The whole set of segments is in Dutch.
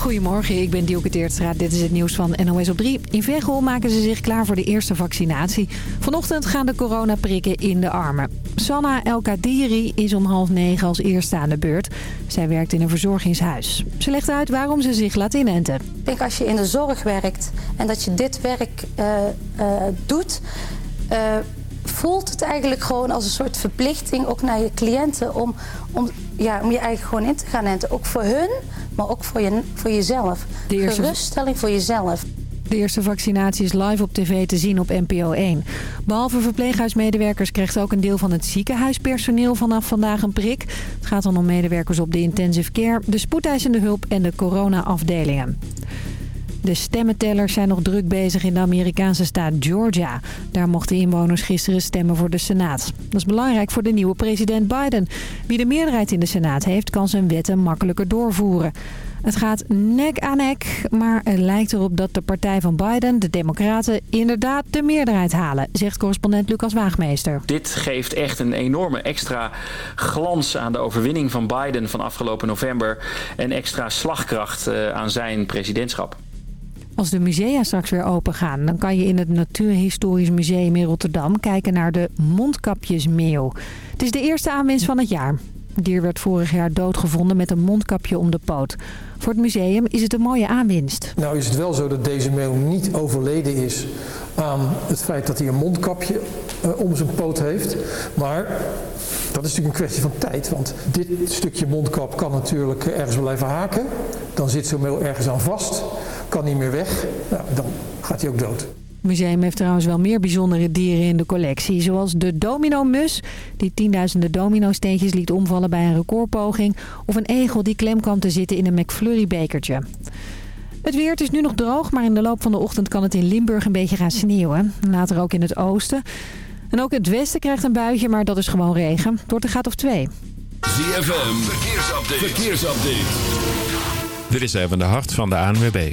Goedemorgen, ik ben Dielke Teertstra. Dit is het nieuws van NOS op 3. In Veghel maken ze zich klaar voor de eerste vaccinatie. Vanochtend gaan de coronaprikken in de armen. Sanna El Kadiri is om half negen als eerste aan de beurt. Zij werkt in een verzorgingshuis. Ze legt uit waarom ze zich laat inenten. Ik denk als je in de zorg werkt en dat je dit werk uh, uh, doet... Uh, voelt het eigenlijk gewoon als een soort verplichting... ook naar je cliënten om, om, ja, om je eigen gewoon in te gaan enten. Ook voor hun, maar ook voor, je, voor jezelf. De eerste... Geruststelling voor jezelf. De eerste vaccinatie is live op tv te zien op NPO 1. Behalve verpleeghuismedewerkers krijgt ook een deel van het ziekenhuispersoneel vanaf vandaag een prik. Het gaat dan om medewerkers op de intensive care, de spoedeisende hulp en de corona-afdelingen. De stemmentellers zijn nog druk bezig in de Amerikaanse staat Georgia. Daar mochten inwoners gisteren stemmen voor de Senaat. Dat is belangrijk voor de nieuwe president Biden. Wie de meerderheid in de Senaat heeft, kan zijn wetten makkelijker doorvoeren. Het gaat nek aan nek, maar het lijkt erop dat de partij van Biden, de Democraten, inderdaad de meerderheid halen, zegt correspondent Lucas Waagmeester. Dit geeft echt een enorme extra glans aan de overwinning van Biden van afgelopen november en extra slagkracht eh, aan zijn presidentschap. Als de musea straks weer open gaan, dan kan je in het Natuurhistorisch Museum in Rotterdam kijken naar de mondkapjesmeeuw. Het is de eerste aanwinst van het jaar. Dier werd vorig jaar doodgevonden met een mondkapje om de poot. Voor het museum is het een mooie aanwinst. Nou is het wel zo dat deze meeuw niet overleden is aan het feit dat hij een mondkapje uh, om zijn poot heeft. Maar dat is natuurlijk een kwestie van tijd. Want dit stukje mondkap kan natuurlijk ergens blijven haken. Dan zit zo'n meeuw ergens aan vast kan niet meer weg. Nou, dan gaat hij ook dood. Het museum heeft trouwens wel meer bijzondere dieren in de collectie. Zoals de domino-mus, die tienduizenden domino-steentjes liet omvallen bij een recordpoging. Of een egel die klem kwam te zitten in een McFlurry-bekertje. Het weer, het is nu nog droog, maar in de loop van de ochtend kan het in Limburg een beetje gaan sneeuwen. Later ook in het oosten. En ook het westen krijgt een buitje, maar dat is gewoon regen. Het wordt een graad of twee. ZFM, verkeersupdate. verkeersupdate. Dit is even de hart van de ANWB.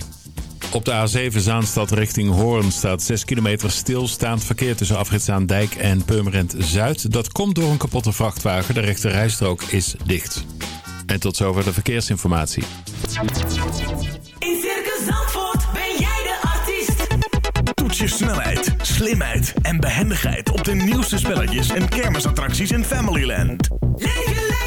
Op de A7 Zaanstad richting Hoorn staat 6 kilometer stilstaand verkeer tussen Afritzaandijk en Purmerend Zuid. Dat komt door een kapotte vrachtwagen. De rechte rijstrook is dicht. En tot zover de verkeersinformatie. In Circus Zandvoort ben jij de artiest. Toets je snelheid, slimheid en behendigheid op de nieuwste spelletjes en kermisattracties in Familyland. Leef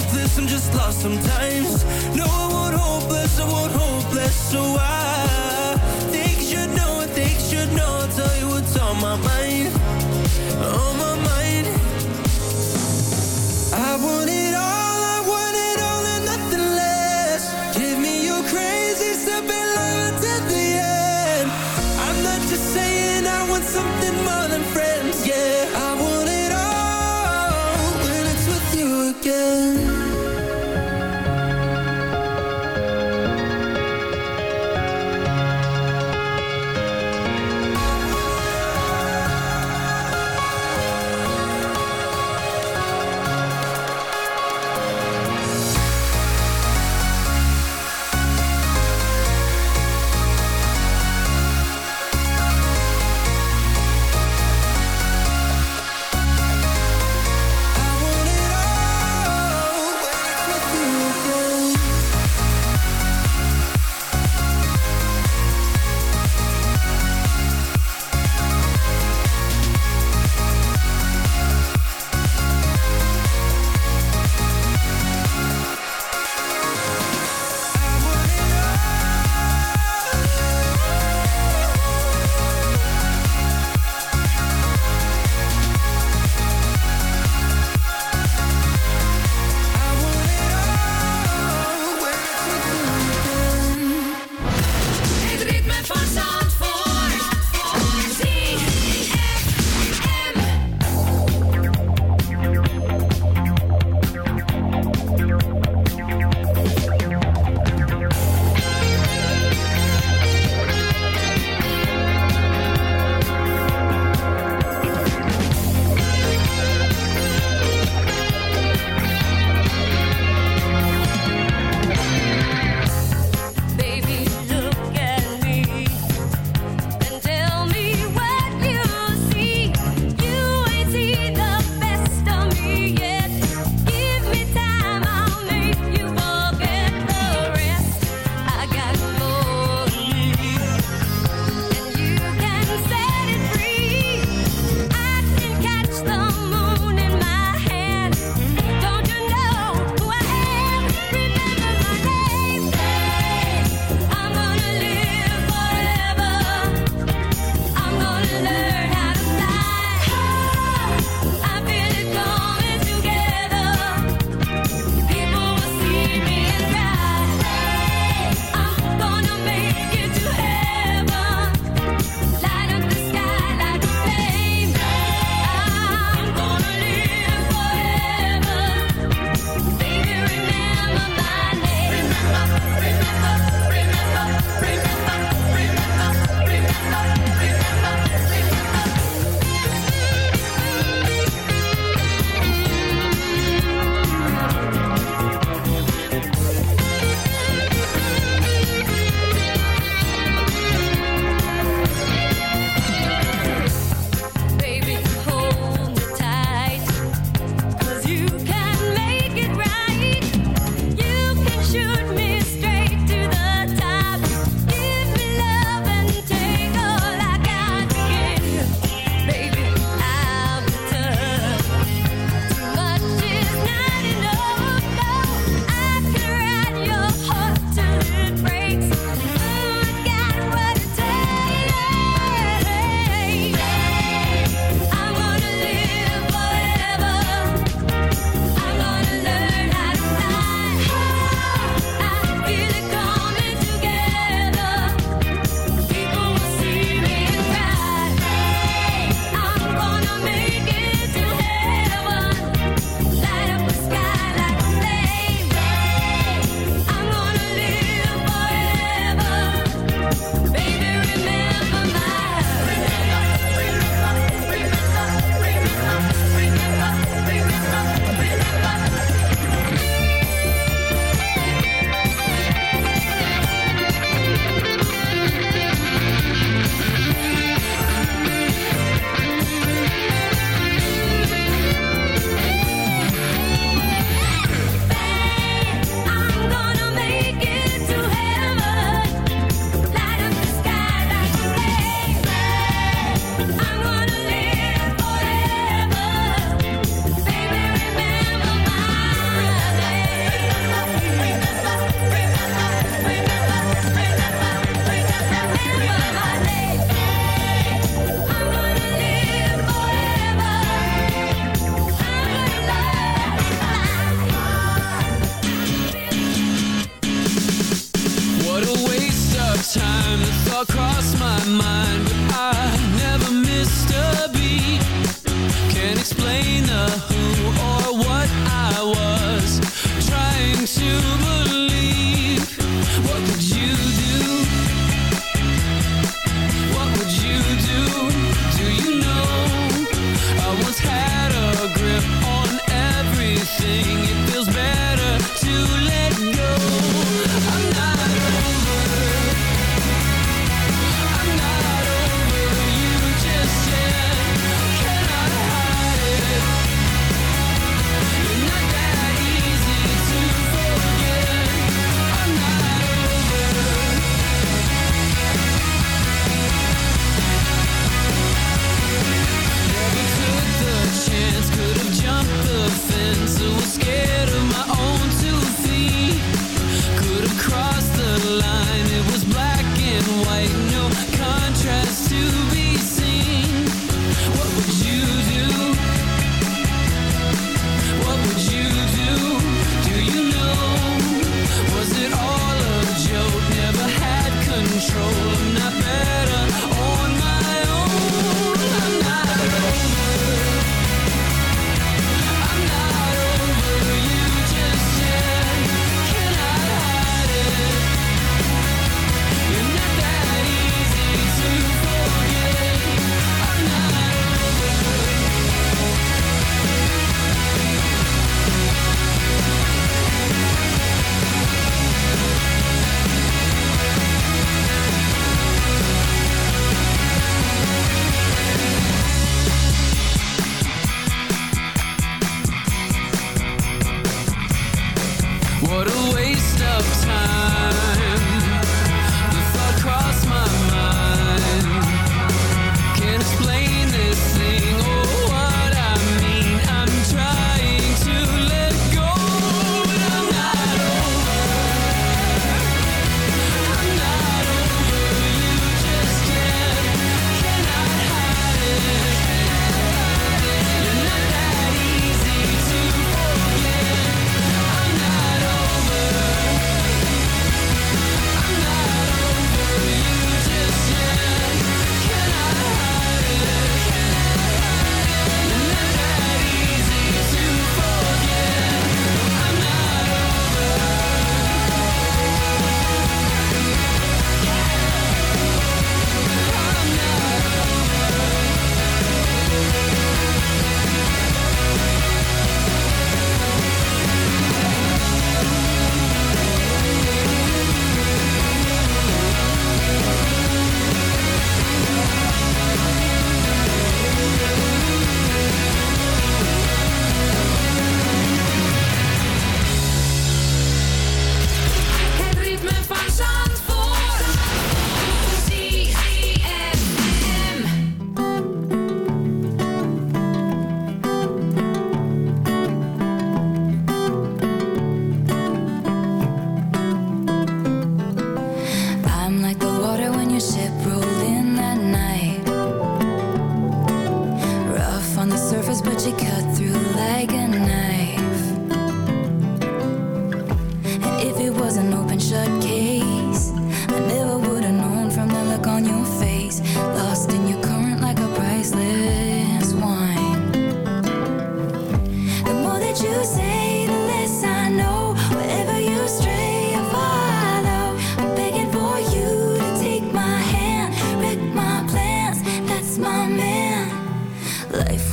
hopeless, I'm just lost sometimes. No, I won't hopeless, I won't hopeless, so I.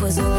was a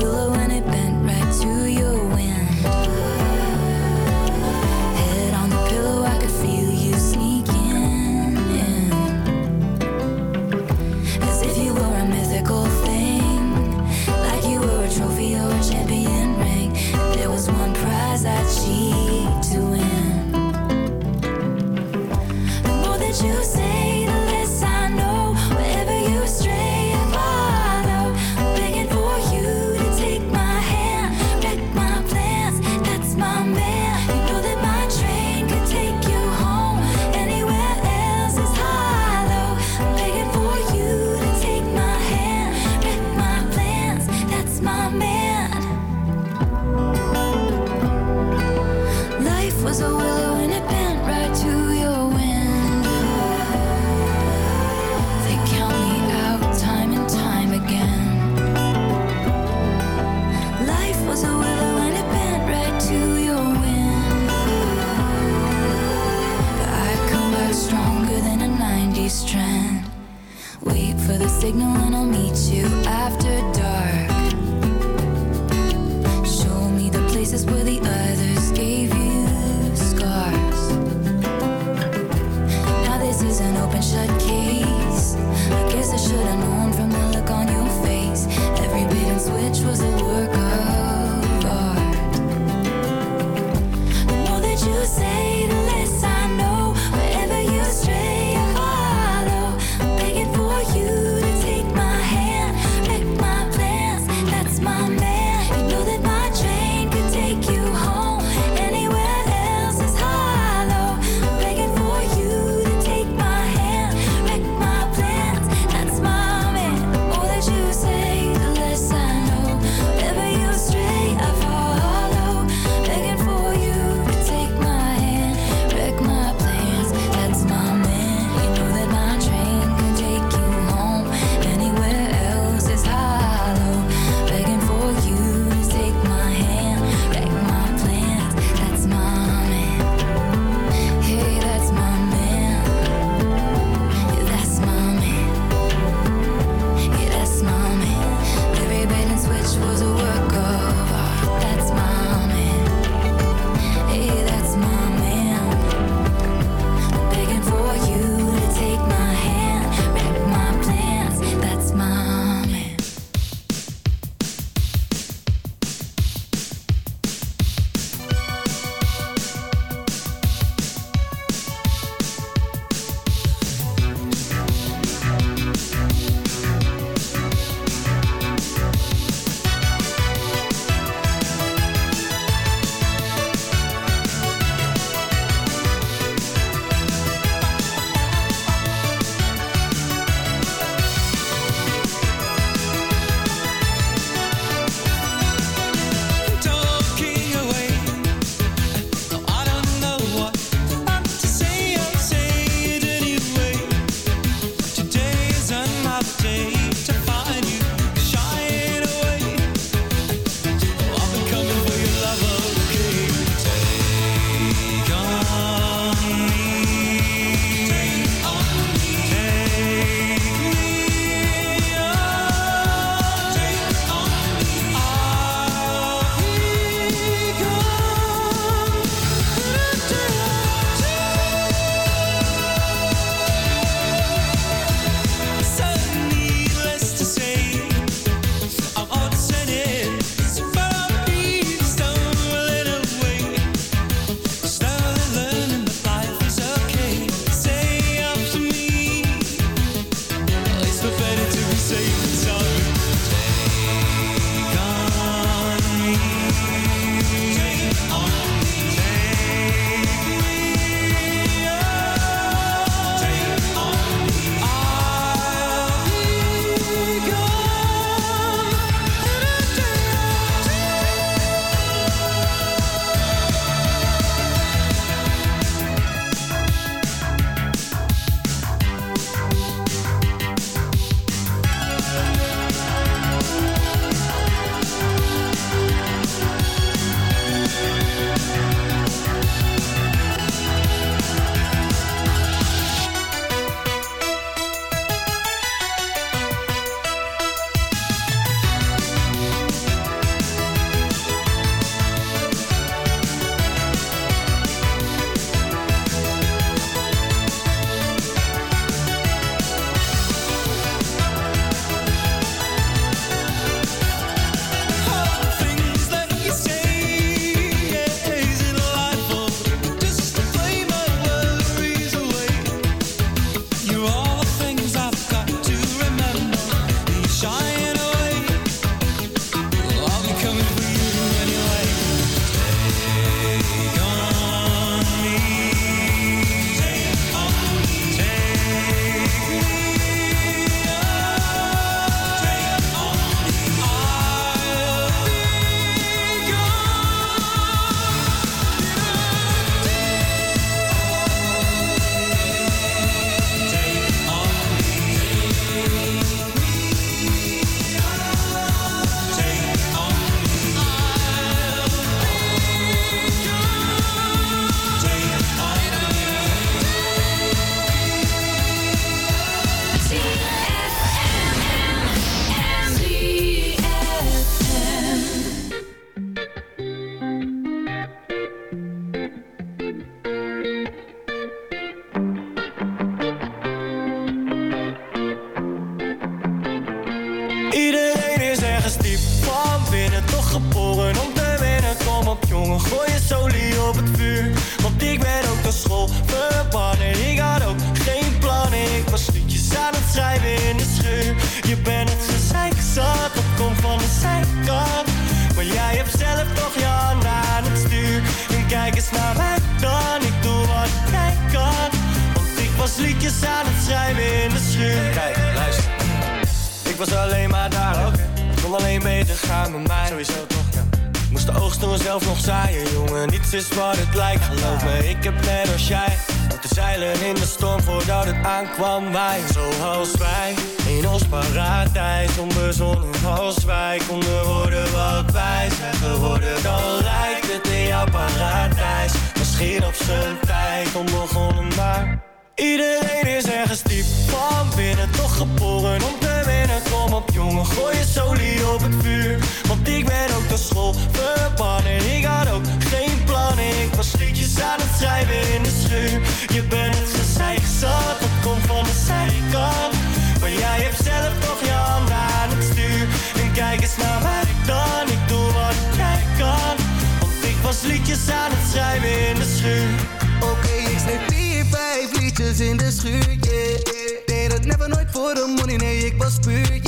jongen, gooi je solie op het vuur. Want ik ben ook naar school verbannen. Ik had ook geen plannen, ik was liedjes aan het schrijven in de schuur. Je bent het gezeik zat, dat komt van de zijkant. Maar jij hebt zelf toch je handen aan het stuur. En kijk eens naar mij dan, ik doe wat jij kan. Want ik was liedjes aan het schrijven in de schuur. Oké, ik schreef vier, vijf liedjes in de schuur, yeah. Deed het never nooit voor de money, nee, ik was puur.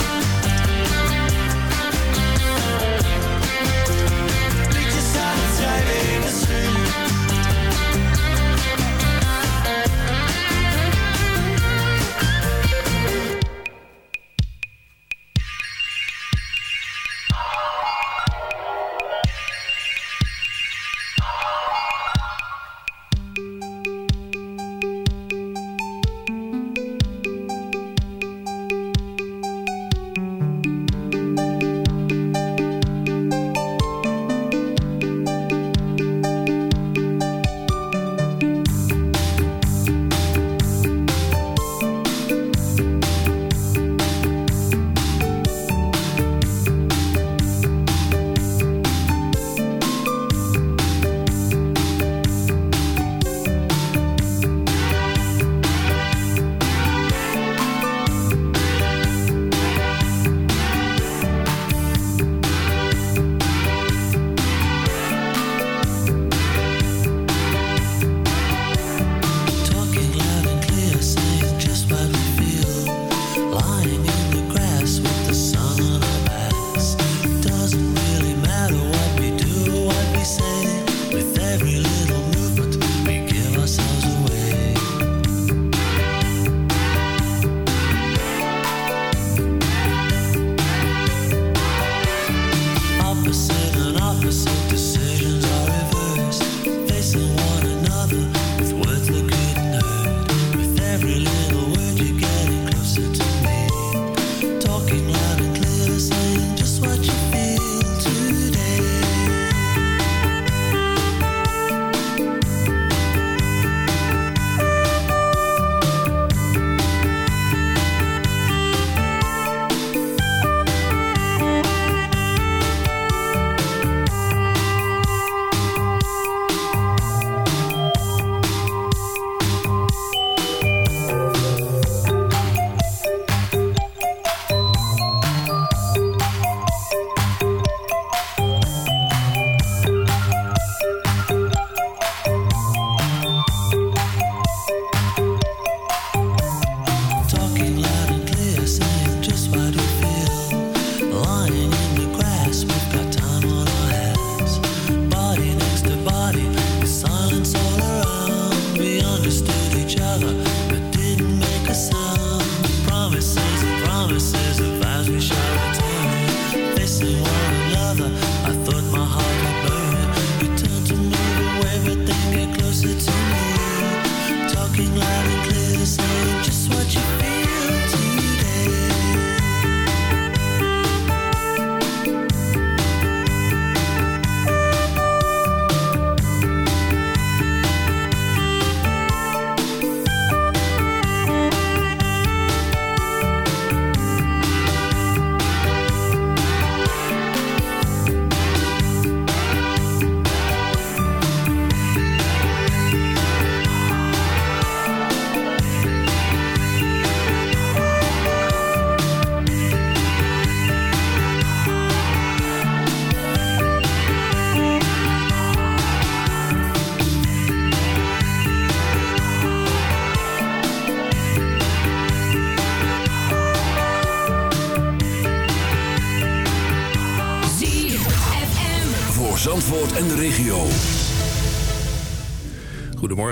Aan het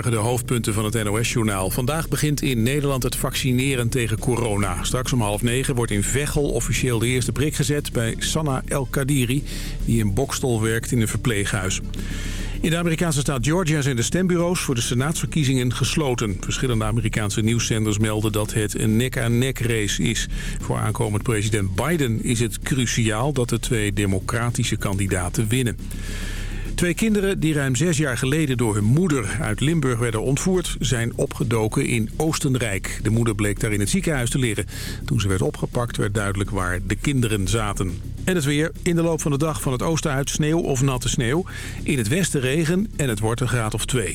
De hoofdpunten van het NOS-journaal. Vandaag begint in Nederland het vaccineren tegen corona. Straks om half negen wordt in Veghel officieel de eerste prik gezet... bij Sanna El Kadiri, die in Bokstel werkt in een verpleeghuis. In de Amerikaanse staat Georgia zijn de stembureaus voor de senaatsverkiezingen gesloten. Verschillende Amerikaanse nieuwszenders melden dat het een nek-aan-nek race is. Voor aankomend president Biden is het cruciaal dat de twee democratische kandidaten winnen. Twee kinderen die ruim zes jaar geleden door hun moeder uit Limburg werden ontvoerd... zijn opgedoken in Oostenrijk. De moeder bleek daar in het ziekenhuis te liggen. Toen ze werd opgepakt werd duidelijk waar de kinderen zaten. En het weer. In de loop van de dag van het oosten uit sneeuw of natte sneeuw. In het westen regen en het wordt een graad of twee.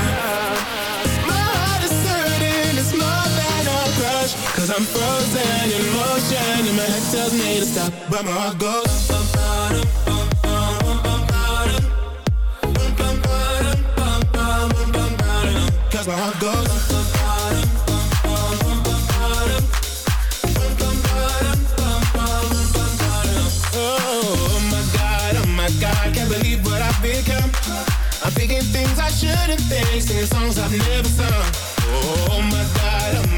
Cause I'm frozen in motion and my head tells me to stop. But my heart goes. Cause my oh, oh my god, oh my god, can't believe what I've become. I'm thinking things I shouldn't think, singing songs I've never sung. Oh, oh my god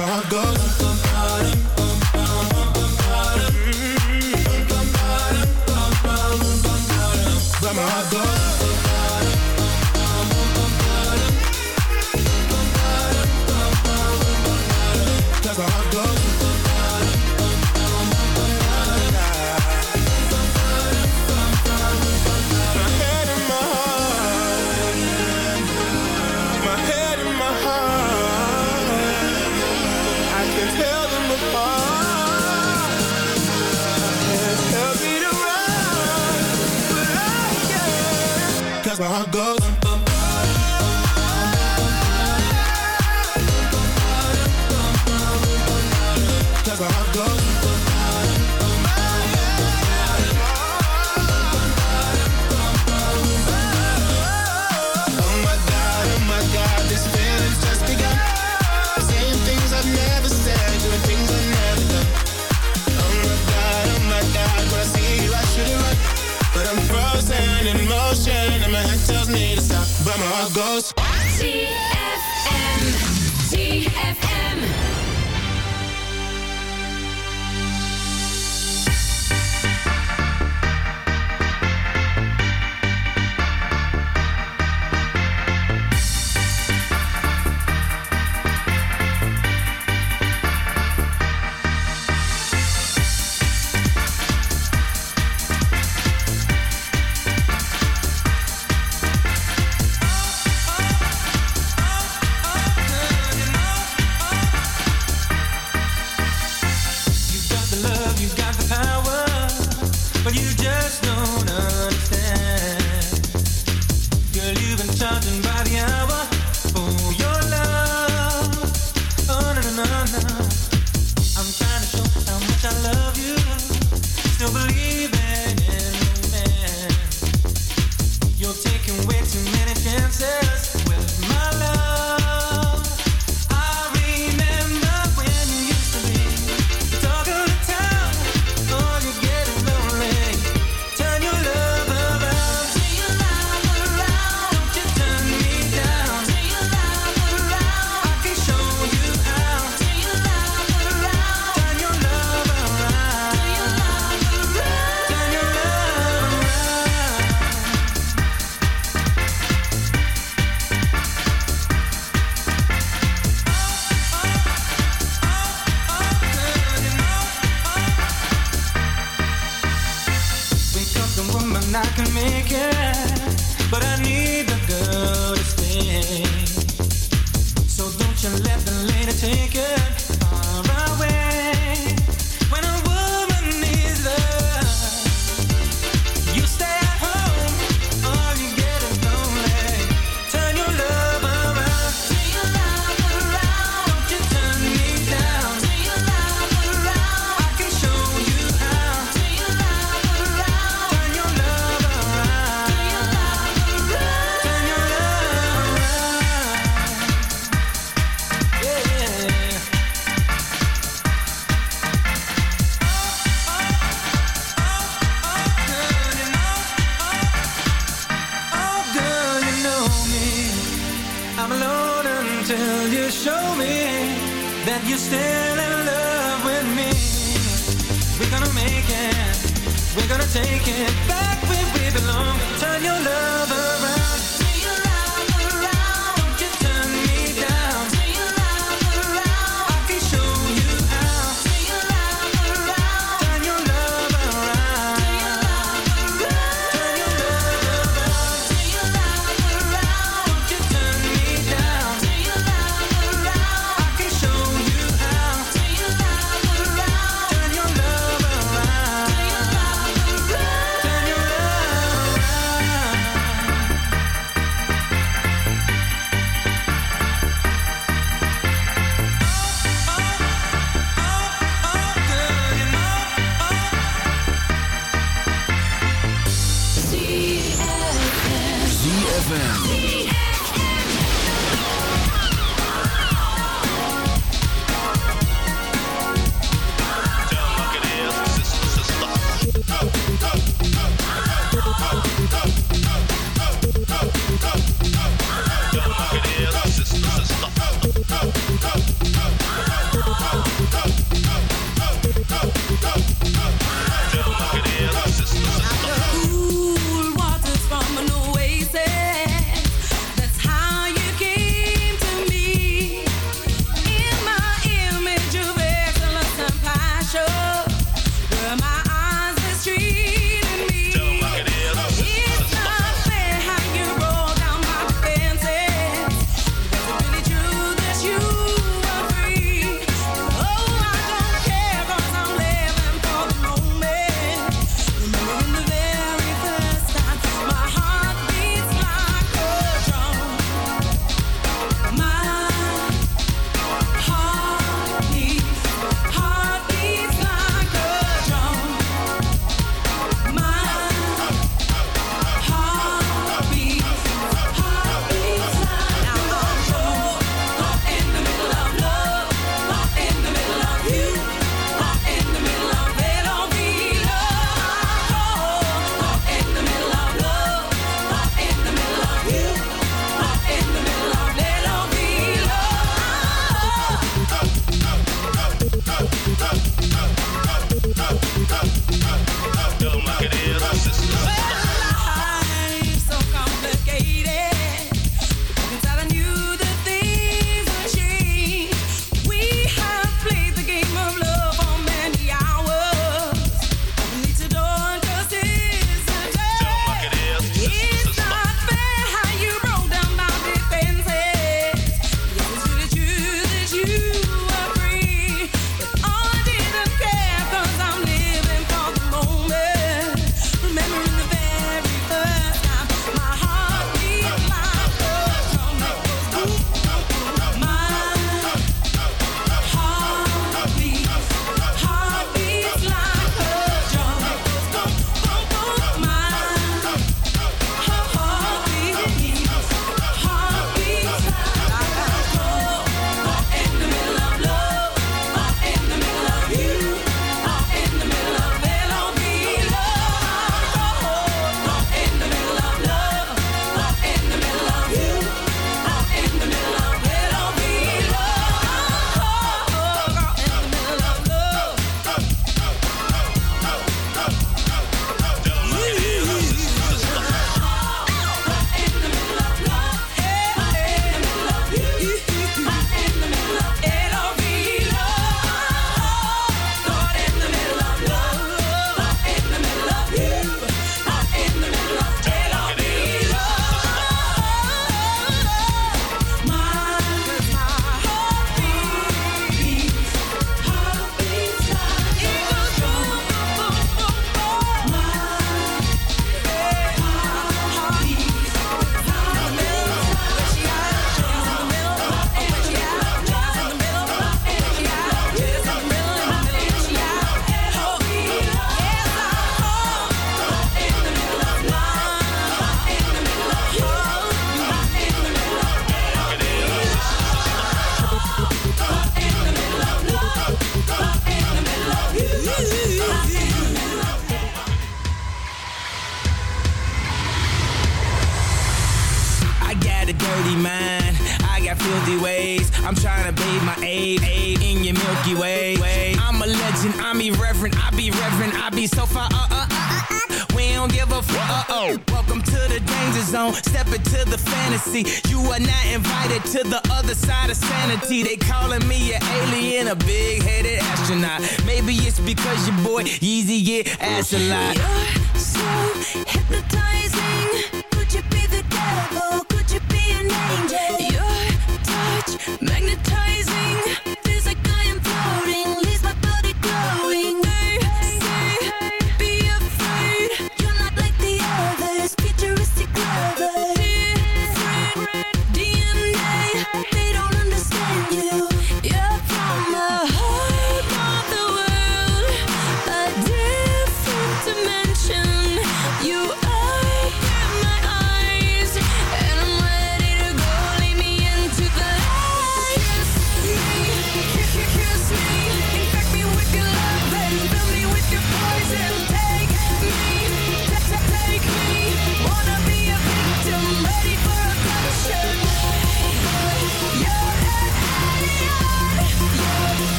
how it goes But you just don't know. I'm alone until you show me that you're still in love with me. We're gonna make it, we're gonna take it back where we belong. Turn your love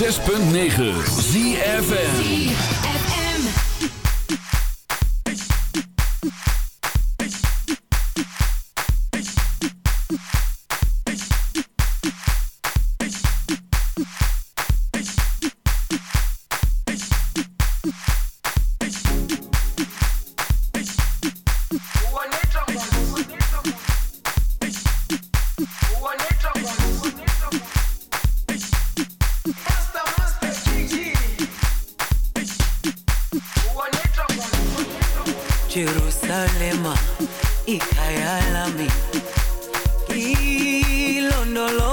106.9 ZFN London, London.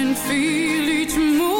And feel each move